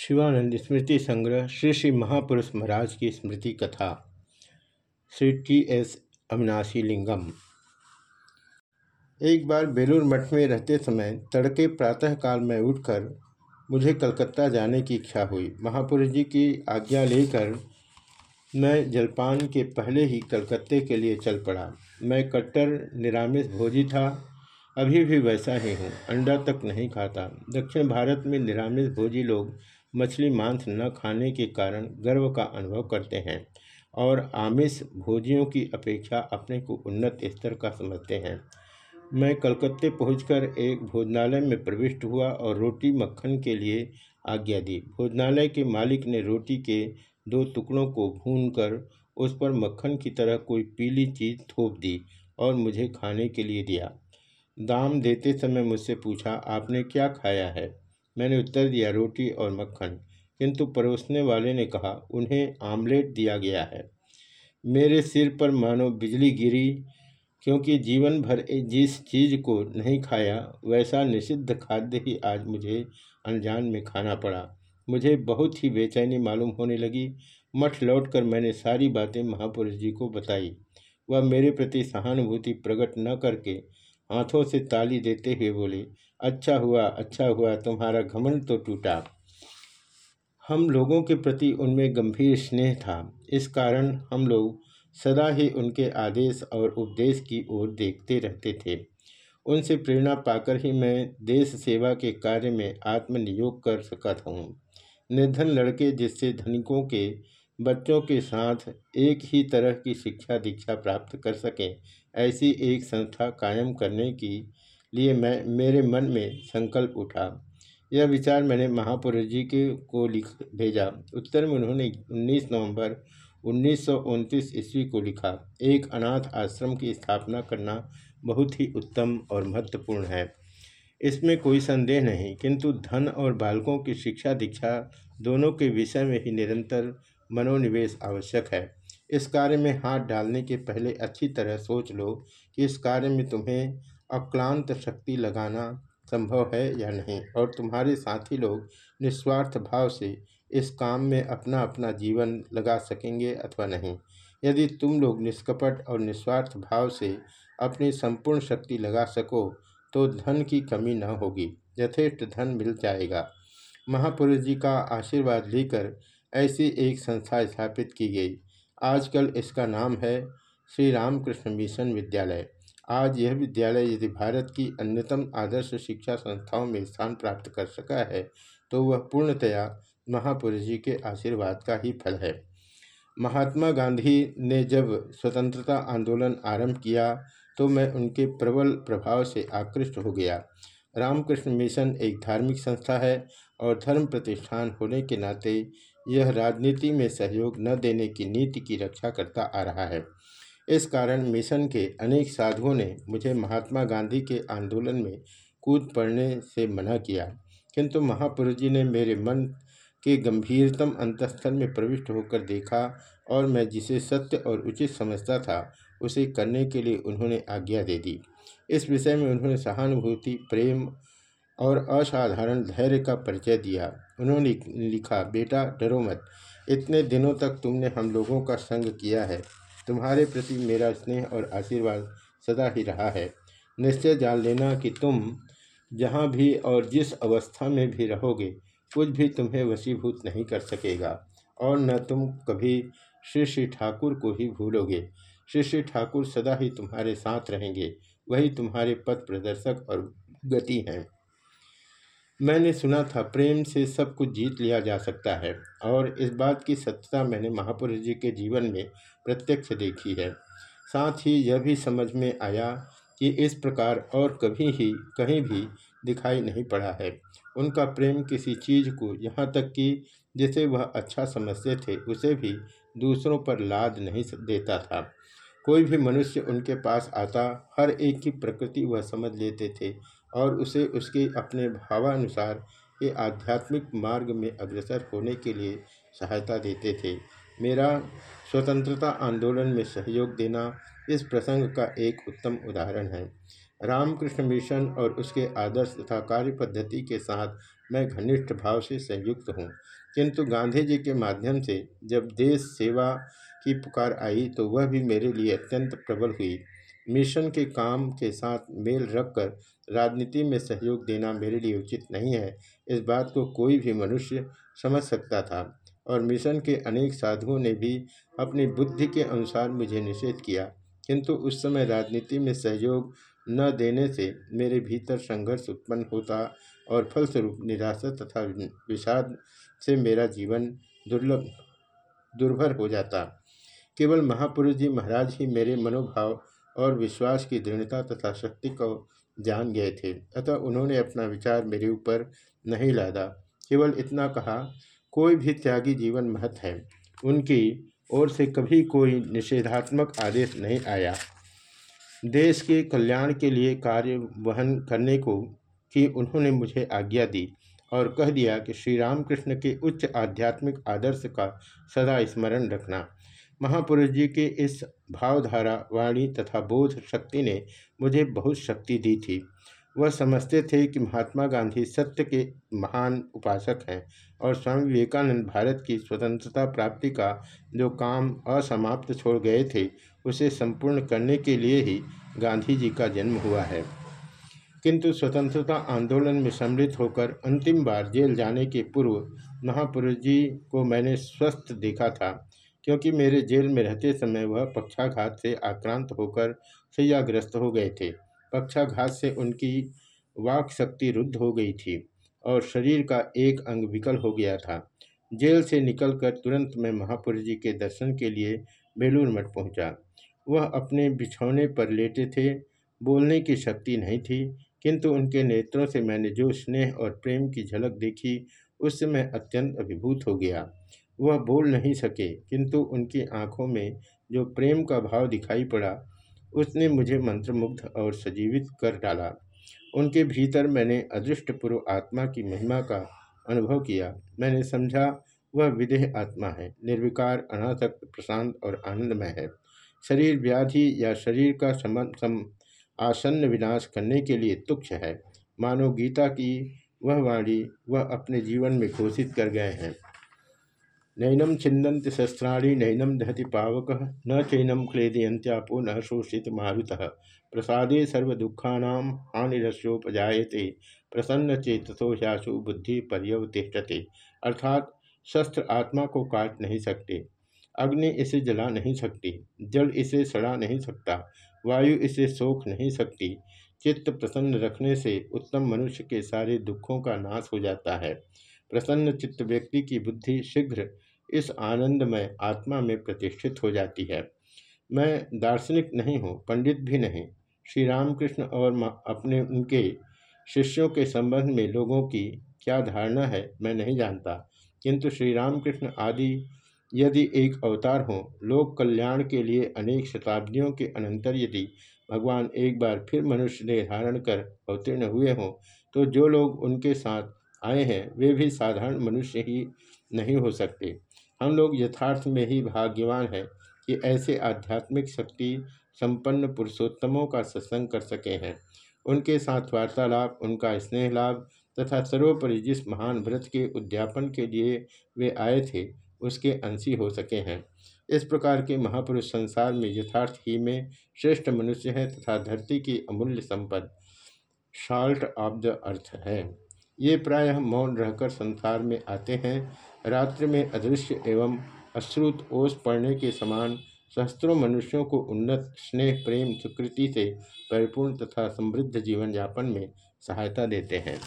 शिवानंद स्मृति संग्रह श्री श्री महापुरुष महाराज की स्मृति कथा। श्री टी एस अविनाशी लिंगम। एक बार बेलूर मठ में रहते समय तड़के प्रातःकाल में उठकर मुझे कलकत्ता जाने की इच्छा हुई। महापुरुष जी की आज्ञा लेकर मैं जलपान के पहले ही कलकत्ते के लिए चल पड़ा। मैं कट्टर निरामिष भोजी था, अभी भी वैसा ही हूँ, अंडा तक नहीं खाता। दक्षिण भारत में निरामिष भोजी लोग मछली मांस न खाने के कारण गर्व का अनुभव करते हैं और आमिष भोजियों की अपेक्षा अपने को उन्नत स्तर का समझते हैं। मैं कलकत्ते पहुंचकर एक भोजनालय में प्रविष्ट हुआ और रोटी मक्खन के लिए आज्ञा दी। भोजनालय के मालिक ने रोटी के दो टुकड़ों को भूनकर उस पर मक्खन की तरह कोई पीली चीज़ थोप दी और मुझे खाने के लिए दिया। दाम देते समय मुझसे पूछा, आपने क्या खाया है? मैंने उत्तर दिया, रोटी और मक्खन। किंतु परोसने वाले ने कहा, उन्हें आमलेट दिया गया है। मेरे सिर पर मानो बिजली गिरी, क्योंकि जीवन भर जिस चीज़ को नहीं खाया, वैसा निषिद्ध खाद्य ही आज मुझे अनजान में खाना पड़ा। मुझे बहुत ही बेचैनी मालूम होने लगी। मठ लौटकर मैंने सारी बातें महापुरुष जी को बताई। वह मेरे प्रति सहानुभूति प्रकट न करके हाथों से ताली देते हुए बोले अच्छा हुआ अच्छा हुआ, तुम्हारा घमंड तो टूटा। हम लोगों के प्रति उनमें गंभीर स्नेह था। इस कारण हम लोग सदा ही उनके आदेश और उपदेश की ओर देखते रहते थे। उनसे प्रेरणा पाकर ही मैं देश सेवा के कार्य में आत्मनियोग कर सका हूँ निर्धन लड़के जिससे धनिकों के, बच्चों के साथ एक ही तरह की शिक्षा दीक्षा प्राप्त कर सकें ऐसी एक संस्था कायम करने की लिए मैं, मेरे मन में संकल्प उठा। यह विचार मैंने महापुरुष जी के, को लिख, भेजा। उत्तर में उन्होंने 19 नवंबर उन्नीस सौ उनतीस ईस्वी को लिखा, एक अनाथ आश्रम की स्थापना करना बहुत ही उत्तम और महत्वपूर्ण है। इसमें कोई संदेह नहीं, किंतु धन और बालकों की शिक्षा दीक्षा दोनों के विषय में ही निरंतर मनोनिवेश आवश्यक है। इस कार्य में हाथ डालने के पहले अच्छी तरह सोच लो कि इस कार्य में तुम्हें अक्लांत शक्ति लगाना संभव है या नहीं। और तुम्हारे साथी लोग निस्वार्थ भाव से इस काम में अपना अपना जीवन लगा सकेंगे अथवा नहीं। यदि तुम लोग निष्कपट और निस्वार्थ भाव से अपनी संपूर्ण शक्ति लगा सको तो धन की कमी न होगी। यथेष्ट धन मिल जाएगा। महापुरुष जी का आशीर्वाद लेकर ऐसी एक संस्था स्थापित की गई। आजकल इसका नाम है श्री रामकृष्ण मिशन विद्यालय। आज यह विद्यालय यदि भारत की अन्यतम आदर्श शिक्षा संस्थाओं में स्थान प्राप्त कर सका है तो वह पूर्णतया महापुरुष जी के आशीर्वाद का ही फल है। महात्मा गांधी ने जब स्वतंत्रता आंदोलन आरंभ किया तो मैं उनके प्रबल प्रभाव से आकृष्ट हो गया। रामकृष्ण मिशन एक धार्मिक संस्था है और धर्म प्रतिष्ठान होने के नाते यह राजनीति में सहयोग न देने की नीति की रक्षा करता आ रहा है। इस कारण मिशन के अनेक साधुओं ने मुझे महात्मा गांधी के आंदोलन में कूद पड़ने से मना किया, किंतु महापुरुष जी ने मेरे मन के गंभीरतम अंतस्थल में प्रविष्ट होकर देखा और मैं जिसे सत्य और उचित समझता था, उसे करने के लिए उन्होंने आज्ञा दे दी। इस विषय में उन्होंने सहानुभूति, प्रेम और असाधारण धैर्य का परिचय दिया। उन्होंने लिखा, बेटा, डरो मत। इतने दिनों तक तुमने हम लोगों का संग किया है। तुम्हारे प्रति मेरा स्नेह और आशीर्वाद सदा ही रहा है। निश्चय जान लेना कि तुम जहाँ भी और जिस अवस्था में भी रहोगे, कुछ भी तुम्हें वशीभूत नहीं कर सकेगा। और न तुम कभी श्री श्री ठाकुर को ही भूलोगे। श्री श्री ठाकुर सदा ही तुम्हारे साथ रहेंगे। वही तुम्हारे पथ प्रदर्शक और गति हैं। मैंने सुना था, प्रेम से सब कुछ जीत लिया जा सकता है, और इस बात की सत्यता मैंने महापुरुष जी के जीवन में प्रत्यक्ष देखी है। साथ ही यह भी समझ में आया कि इस प्रकार और कभी ही, कहीं भी दिखाई नहीं पड़ा है। उनका प्रेम किसी चीज़ को यहाँ तक कि जिसे वह अच्छा समझते थे, उसे भी दूसरों पर लाद नहीं देता था। कोई भी मनुष्य उनके पास आता, हर एक की प्रकृति वह समझ लेते थे और उसे उसके अपने भावानुसार के आध्यात्मिक मार्ग में अग्रसर होने के लिए सहायता देते थे। मेरा स्वतंत्रता आंदोलन में सहयोग देना इस प्रसंग का एक उत्तम उदाहरण है। रामकृष्ण मिशन और उसके आदर्श तथा कार्य पद्धति के साथ मैं घनिष्ठ भाव से संयुक्त हूँ। किंतु गांधी जी के माध्यम से जब देश सेवा की पुकार आई तो वह भी मेरे लिए अत्यंत प्रबल हुई। मिशन के काम के साथ मेल रखकर राजनीति में सहयोग देना मेरे लिए उचित नहीं है। इस बात को कोई भी मनुष्य समझ सकता था और मिशन के अनेक साधुओं ने भी अपनी बुद्धि के अनुसार मुझे निषेध किया। किंतु उस समय राजनीति में सहयोग न देने से मेरे भीतर संघर्ष उत्पन्न होता और फलस्वरूप निराशा तथा विषाद से मेरा जीवन दुर्लभ, दुर्भर हो जाता। केवल महापुरुष जी महाराज ही मेरे मनोभाव और विश्वास की दृढ़ता तथा शक्ति को जान गए थे। अतः उन्होंने अपना विचार मेरे ऊपर नहीं लादा। केवल इतना कहा, कोई भी त्यागी जीवन महत है। उनकी ओर से कभी कोई निषेधात्मक आदेश नहीं आया। देश के कल्याण के लिए कार्य वहन करने को कि उन्होंने मुझे आज्ञा दी और कह दिया कि श्री रामकृष्ण के उच्च आध्यात्मिक आदर्श का सदा स्मरण रखना। महापुरुष जी के इस भावधारा, वाणी तथा बोध शक्ति ने मुझे बहुत शक्ति दी थी। वह समझते थे कि महात्मा गांधी सत्य के महान उपासक हैं और स्वामी विवेकानंद भारत की स्वतंत्रता प्राप्ति का जो काम असमाप्त छोड़ गए थे, उसे संपूर्ण करने के लिए ही गांधी जी का जन्म हुआ है। किंतु स्वतंत्रता आंदोलन में सम्मिलित होकर अंतिम बार जेल जाने के पूर्व महापुरुष जी को मैंने स्वस्थ देखा था। क्योंकि मेरे जेल में रहते समय वह पक्षाघात से आक्रांत होकर सैयाग्रस्त हो गए थे। पक्षाघात से उनकी वाक शक्ति रुद्ध हो गई थी और शरीर का एक अंग विकल हो गया था। जेल से निकलकर तुरंत मैं महापुरुष जी के दर्शन के लिए बेलूर मठ पहुँचा। वह अपने बिछौने पर लेटे थे। बोलने की शक्ति नहीं थी, किंतु उनके नेत्रों से मैंने जो स्नेह और प्रेम की झलक देखी, उससे मैं अत्यंत अभिभूत हो गया। वह बोल नहीं सके। किंतु उनकी आँखों में जो प्रेम का भाव दिखाई पड़ा उसने मुझे मंत्रमुग्ध और सजीवित कर डाला। उनके भीतर मैंने अदृष्टपूर्व आत्मा की महिमा का अनुभव किया। मैंने समझा वह विदेह आत्मा है। निर्विकार अनासक्त प्रशांत और आनंदमय है। शरीर व्याधि या शरीर का सम, सम आसन्न विनाश करने के लिए तुक्ष है। मानो गीता की वह वाणी वह अपने जीवन में घोषित कर गए हैं। नैनम छिंदंत शस्त्राणी नैनम दहति पावक, न चैनम क्लेदयंत्यापो न शोषित मारुत। प्रसादे सर्वदुखा हानिरस्योपजाते प्रसन्न चेतसो ह्यासु बुद्धि पर्यवतिष्ठते। अर्थात शस्त्र आत्मा को काट नहीं सकते, अग्नि इसे जला नहीं सकती, जल इसे सड़ा नहीं सकता, वायु इसे सोख नहीं सकती। चित्त प्रसन्न रखने से उत्तम मनुष्य के सारे दुखों का नाश हो जाता है। प्रसन्न चित्त व्यक्ति की बुद्धि शीघ्र इस आनंदमय आत्मा में प्रतिष्ठित हो जाती है। मैं दार्शनिक नहीं हूँ, पंडित भी नहीं। श्री रामकृष्ण और अपने, उनके शिष्यों के संबंध में लोगों की क्या धारणा है, मैं नहीं जानता। किंतु श्री रामकृष्ण आदि यदि एक अवतार हो, लोक कल्याण के लिए अनेक शताब्दियों के अनंतर यदि भगवान एक बार फिर मनुष्य ने धारण कर अवतीर्ण हुए हों तो जो लोग उनके साथ आए हैं, वे भी साधारण मनुष्य ही नहीं हो सकते। हम लोग यथार्थ में ही भाग्यवान हैं कि ऐसे आध्यात्मिक शक्ति संपन्न पुरुषोत्तमों का सत्संग कर सके हैं। उनके साथ वार्तालाप, उनका स्नेह लाभ तथा सर्वोपरि जिस महान व्रत के उद्यापन के लिए वे आए थे, उसके अंशी हो सके हैं। इस प्रकार के महापुरुष संसार में यथार्थ ही में श्रेष्ठ मनुष्य हैं तथा धरती की अमूल्य संपद, शाल्ट ऑफ़ द अर्थ है। ये प्रायः मौन रहकर संसार में आते हैं रात्रि में अदृश्य एवं अश्रुत ओस पड़ने के समान सहस्त्रों मनुष्यों को उन्नत स्नेह, प्रेम, सुकृति से परिपूर्ण तथा समृद्ध जीवन यापन में सहायता देते हैं।